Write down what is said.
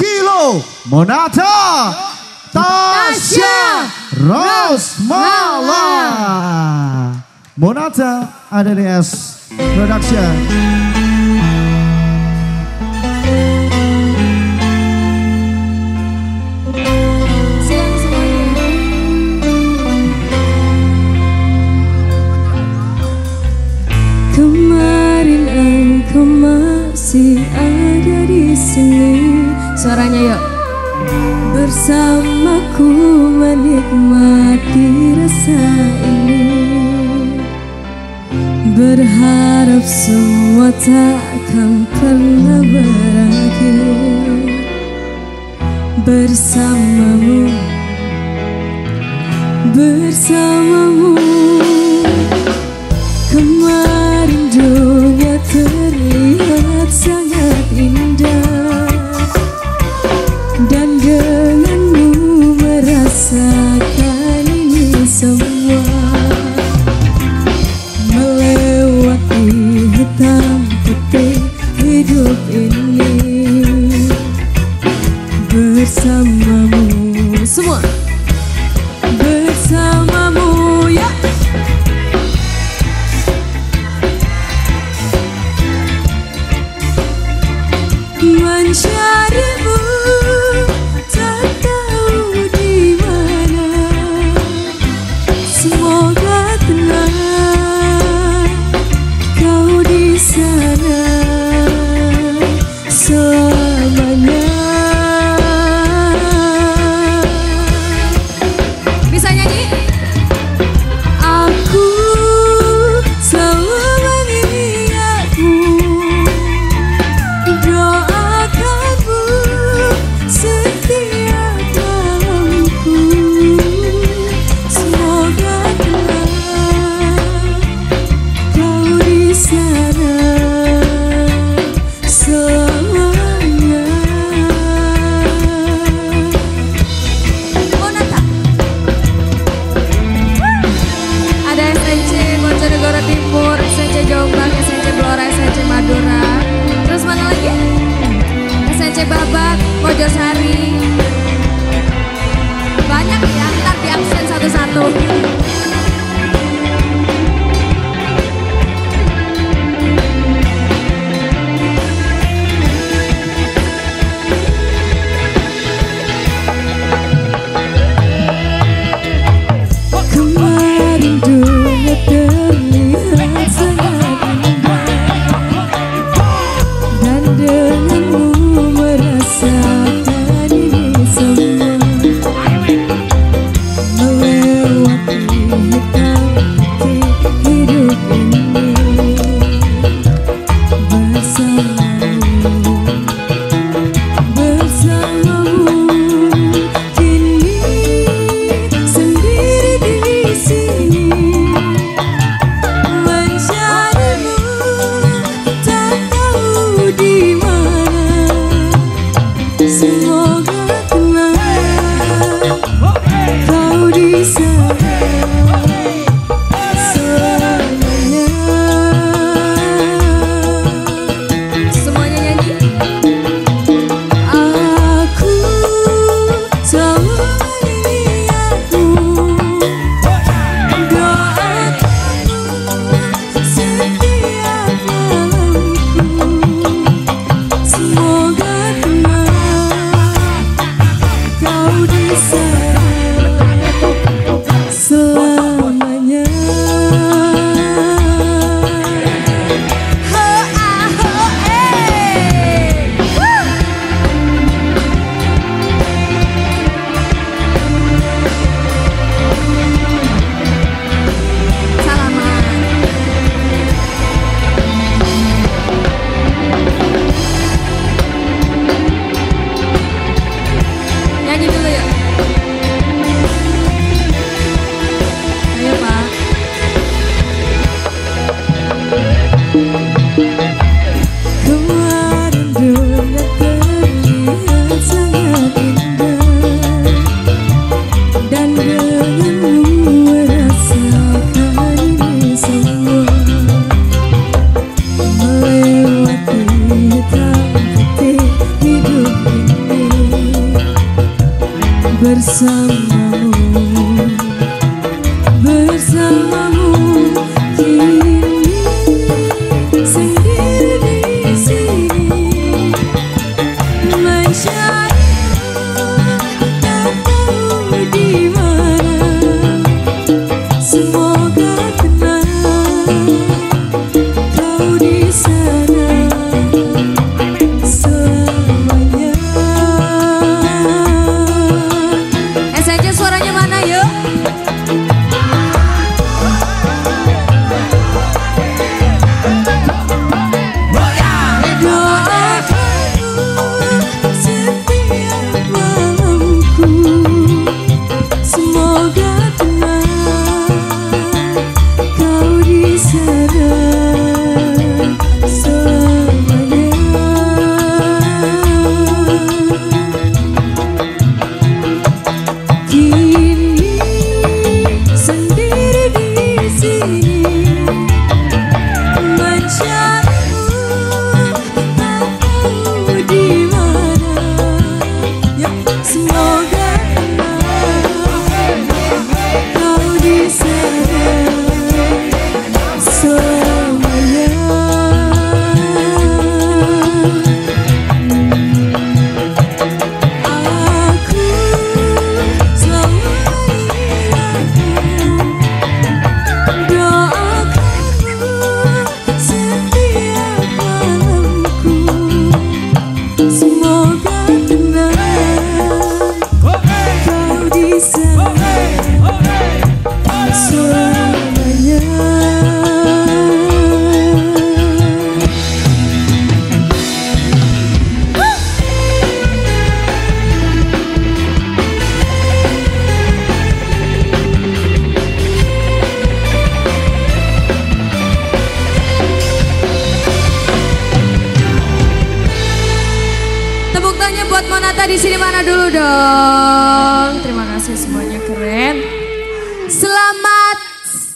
Kilo. Monata. Tasya Rosmala. Monata ADDS Production. Kemarin engkau masih ada di sini. Suaranya yuk. Bersamaku menikmati rasa ini. Berharap semua takkan pernah berakhir. Bersamamu. Bersamamu. Ke mana 我 you di sini mana dulu dong.